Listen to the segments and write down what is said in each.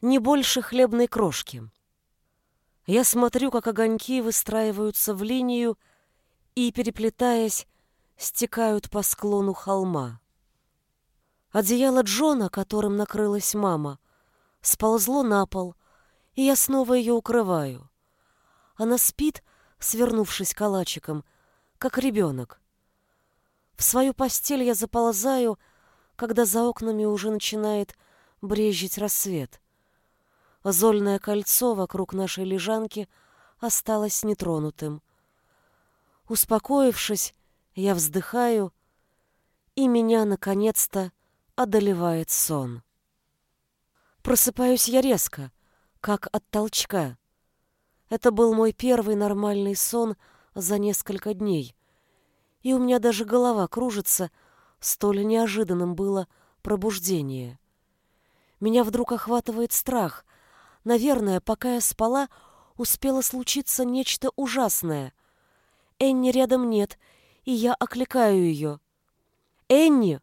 Не больше хлебной крошки. Я смотрю, как огоньки выстраиваются в линию и, переплетаясь, стекают по склону холма. Одеяло Джона, которым накрылась мама, сползло на пол, и я снова ее укрываю. Она спит, свернувшись калачиком, как ребенок. В свою постель я заползаю, когда за окнами уже начинает брезжить рассвет. Зольное кольцо вокруг нашей лежанки осталось нетронутым. Успокоившись, я вздыхаю, и меня, наконец-то, одолевает сон. Просыпаюсь я резко, как от толчка. Это был мой первый нормальный сон за несколько дней, и у меня даже голова кружится, столь неожиданным было пробуждение. Меня вдруг охватывает страх. Наверное, пока я спала, успело случиться нечто ужасное. Энни рядом нет, и я окликаю ее. «Энни!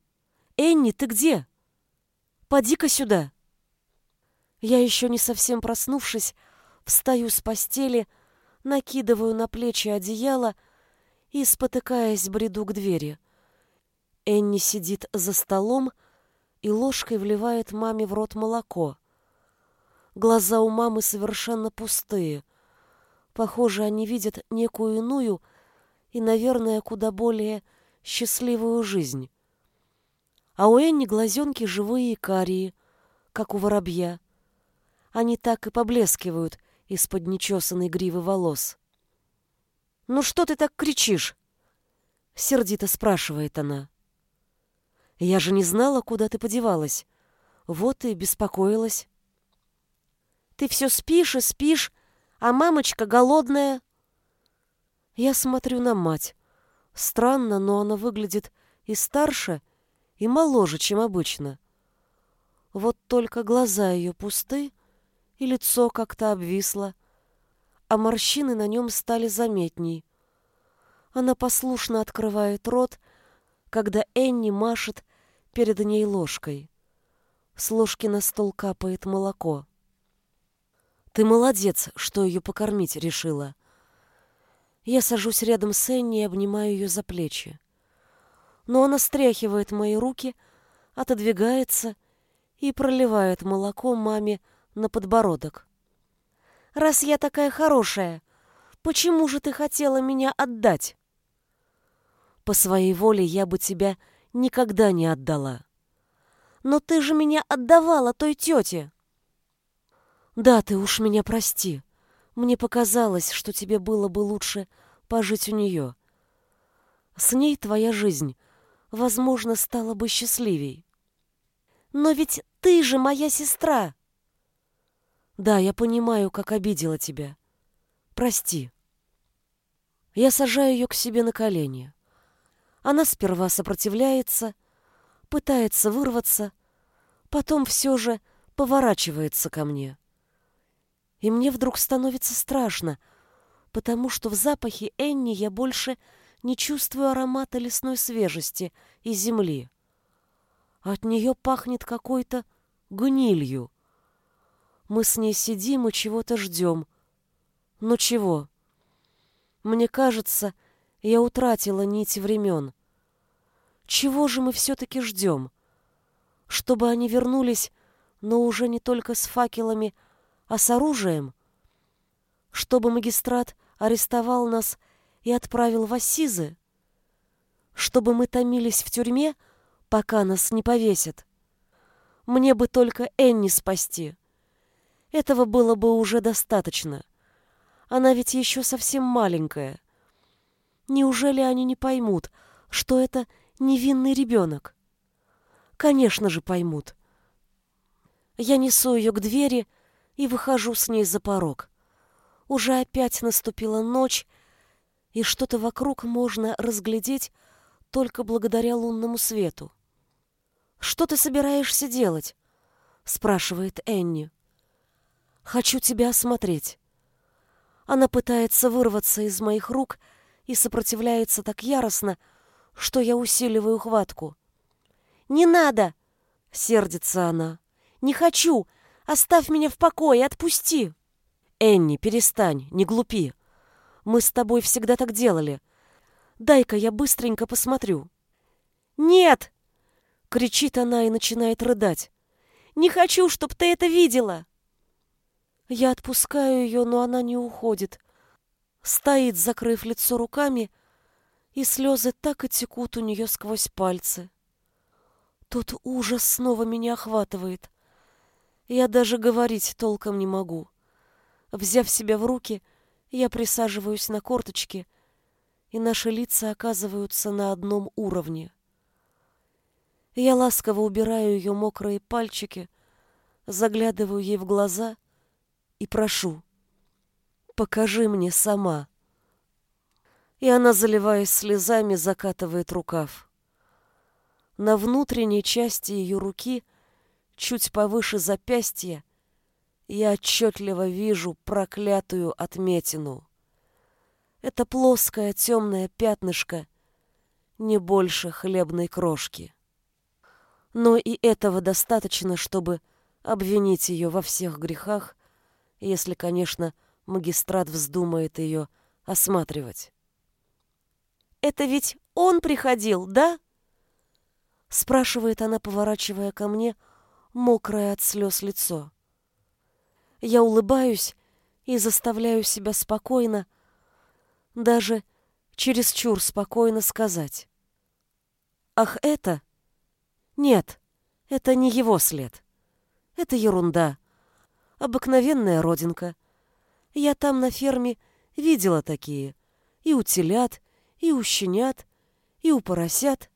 Энни, ты где? Поди-ка сюда!» Я еще не совсем проснувшись, встаю с постели, накидываю на плечи одеяло и, спотыкаясь, бреду к двери. Энни сидит за столом и ложкой вливает маме в рот молоко. Глаза у мамы совершенно пустые. Похоже, они видят некую иную и, наверное, куда более счастливую жизнь. А у Энни глазенки живые и карие, как у воробья. Они так и поблескивают из-под нечесанной гривы волос. «Ну что ты так кричишь?» — сердито спрашивает она. «Я же не знала, куда ты подевалась. Вот и беспокоилась». «Ты все спишь и спишь, а мамочка голодная». Я смотрю на мать. Странно, но она выглядит и старше, и моложе, чем обычно. Вот только глаза ее пусты, и лицо как-то обвисло, а морщины на нем стали заметней. Она послушно открывает рот, когда Энни машет перед ней ложкой. С ложки на стол капает молоко. «Ты молодец, что ее покормить решила». Я сажусь рядом с Энни и обнимаю ее за плечи. Но она стряхивает мои руки, отодвигается и проливает молоко маме на подбородок. «Раз я такая хорошая, почему же ты хотела меня отдать?» «По своей воле я бы тебя никогда не отдала». «Но ты же меня отдавала той тете!» «Да, ты уж меня прости. Мне показалось, что тебе было бы лучше пожить у нее. С ней твоя жизнь, возможно, стала бы счастливей». «Но ведь ты же моя сестра!» Да, я понимаю, как обидела тебя. Прости. Я сажаю ее к себе на колени. Она сперва сопротивляется, пытается вырваться, потом все же поворачивается ко мне. И мне вдруг становится страшно, потому что в запахе Энни я больше не чувствую аромата лесной свежести и земли. От нее пахнет какой-то гнилью. Мы с ней сидим и чего-то ждем. Но чего? Мне кажется, я утратила нить времен. Чего же мы все-таки ждем? Чтобы они вернулись, но уже не только с факелами, а с оружием? Чтобы магистрат арестовал нас и отправил в Ассизы? Чтобы мы томились в тюрьме, пока нас не повесят? Мне бы только Энни спасти. Этого было бы уже достаточно. Она ведь еще совсем маленькая. Неужели они не поймут, что это невинный ребенок? Конечно же поймут. Я несу ее к двери и выхожу с ней за порог. Уже опять наступила ночь, и что-то вокруг можно разглядеть только благодаря лунному свету. «Что ты собираешься делать?» — спрашивает Энни. Хочу тебя осмотреть. Она пытается вырваться из моих рук и сопротивляется так яростно, что я усиливаю хватку. «Не надо!» — сердится она. «Не хочу! Оставь меня в покое, отпусти!» «Энни, перестань, не глупи. Мы с тобой всегда так делали. Дай-ка я быстренько посмотрю». «Нет!» — кричит она и начинает рыдать. «Не хочу, чтоб ты это видела!» Я отпускаю ее, но она не уходит. Стоит, закрыв лицо руками, и слезы так и текут у нее сквозь пальцы. Тут ужас снова меня охватывает. Я даже говорить толком не могу. Взяв себя в руки, я присаживаюсь на корточки, и наши лица оказываются на одном уровне. Я ласково убираю ее мокрые пальчики, заглядываю ей в глаза и прошу. «Покажи мне сама». И она, заливаясь слезами, закатывает рукав. На внутренней части ее руки, чуть повыше запястья, я отчетливо вижу проклятую отметину. Это плоское темное пятнышко, не больше хлебной крошки. Но и этого достаточно, чтобы обвинить ее во всех грехах, если, конечно, магистрат вздумает ее осматривать. «Это ведь он приходил, да?» спрашивает она, поворачивая ко мне мокрое от слез лицо. Я улыбаюсь и заставляю себя спокойно, даже чересчур спокойно сказать. «Ах, это? Нет, это не его след. Это ерунда. Обыкновенная родинка. Я там на ферме видела такие. И у телят, и у щенят, и у поросят.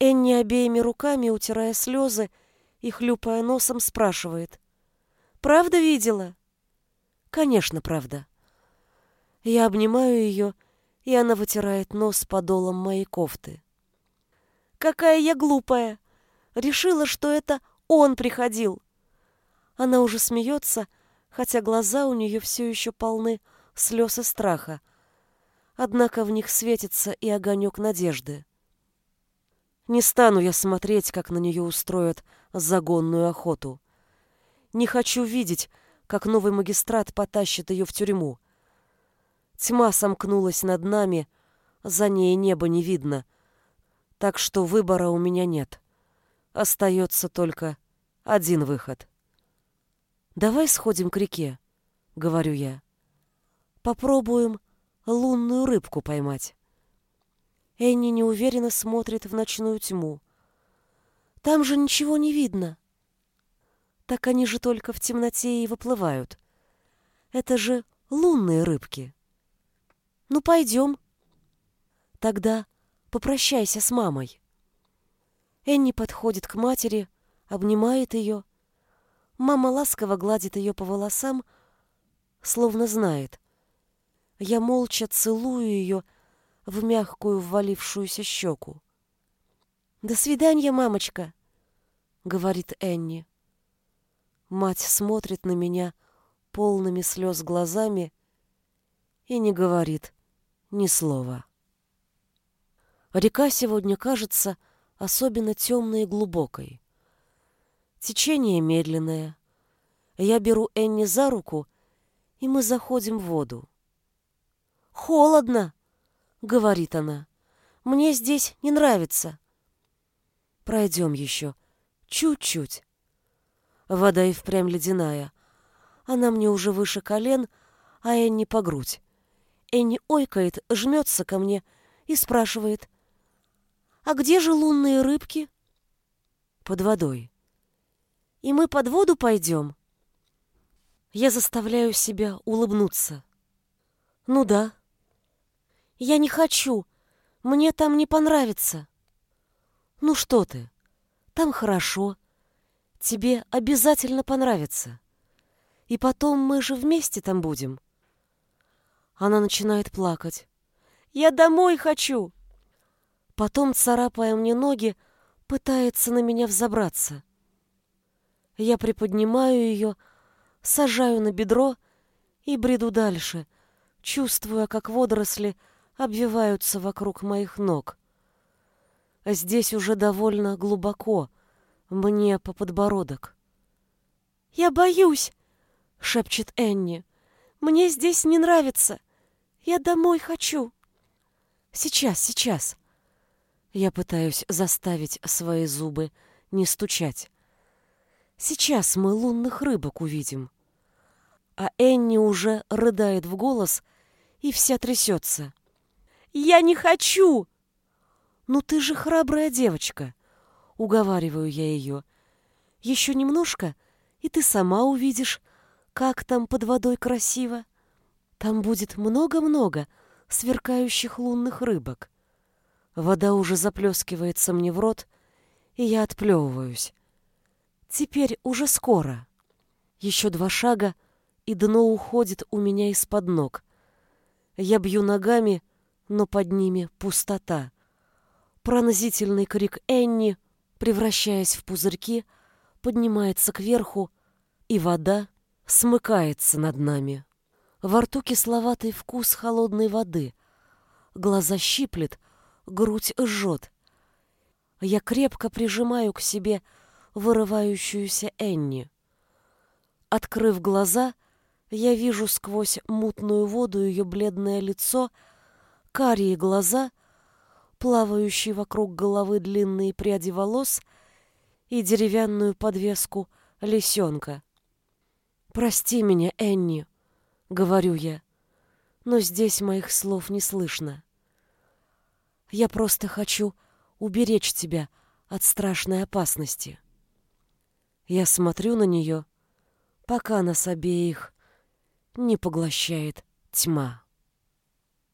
Энни обеими руками, утирая слезы и хлюпая носом, спрашивает. «Правда видела?» «Конечно, правда». Я обнимаю ее, и она вытирает нос подолом моей кофты. «Какая я глупая! Решила, что это он приходил!» Она уже смеется, хотя глаза у нее все еще полны слез и страха. Однако в них светится и огонек надежды. Не стану я смотреть, как на нее устроят загонную охоту. Не хочу видеть, как новый магистрат потащит ее в тюрьму. Тьма сомкнулась над нами, за ней небо не видно, так что выбора у меня нет. Остается только один выход. «Давай сходим к реке», — говорю я. «Попробуем лунную рыбку поймать». Энни неуверенно смотрит в ночную тьму. Там же ничего не видно. Так они же только в темноте и выплывают. Это же лунные рыбки. Ну, пойдем. Тогда попрощайся с мамой. Энни подходит к матери, обнимает ее. Мама ласково гладит ее по волосам, словно знает. Я молча целую ее, в мягкую ввалившуюся щеку. «До свидания, мамочка», — говорит Энни. Мать смотрит на меня полными слез глазами и не говорит ни слова. Река сегодня кажется особенно темной и глубокой. Течение медленное. Я беру Энни за руку, и мы заходим в воду. «Холодно!» — говорит она. «Мне здесь не нравится». «Пройдем еще. Чуть-чуть». Вода и впрямь ледяная. Она мне уже выше колен, а Энни по грудь. Энни ойкает, жмется ко мне и спрашивает. «А где же лунные рыбки?» «Под водой». «И мы под воду пойдем?» Я заставляю себя улыбнуться. «Ну да, я не хочу. Мне там не понравится. Ну что ты? Там хорошо. Тебе обязательно понравится. И потом мы же вместе там будем. Она начинает плакать. Я домой хочу. Потом, царапая мне ноги, пытается на меня взобраться. Я приподнимаю ее, сажаю на бедро и бреду дальше, чувствуя, как водоросли обвиваются вокруг моих ног. Здесь уже довольно глубоко, мне по подбородок. «Я боюсь», — шепчет Энни. «Мне здесь не нравится. Я домой хочу». «Сейчас, сейчас». Я пытаюсь заставить свои зубы не стучать. Сейчас мы лунных рыбок увидим. А Энни уже рыдает в голос и вся трясется. «Я не хочу!» «Ну ты же храбрая девочка!» Уговариваю я ее. «Еще немножко, и ты сама увидишь, как там под водой красиво. Там будет много-много сверкающих лунных рыбок. Вода уже заплескивается мне в рот, и я отплевываюсь. Теперь уже скоро. Еще два шага, и дно уходит у меня из-под ног. Я бью ногами, но под ними пустота. Пронзительный крик Энни, превращаясь в пузырьки, поднимается кверху, и вода смыкается над нами. Во рту кисловатый вкус холодной воды. Глаза щиплет, грудь жжет. Я крепко прижимаю к себе вырывающуюся Энни. Открыв глаза, я вижу сквозь мутную воду ее бледное лицо, карие глаза, плавающие вокруг головы длинные пряди волос и деревянную подвеску лисенка. «Прости меня, Энни», — говорю я, но здесь моих слов не слышно. Я просто хочу уберечь тебя от страшной опасности. Я смотрю на нее, пока нас обеих не поглощает тьма.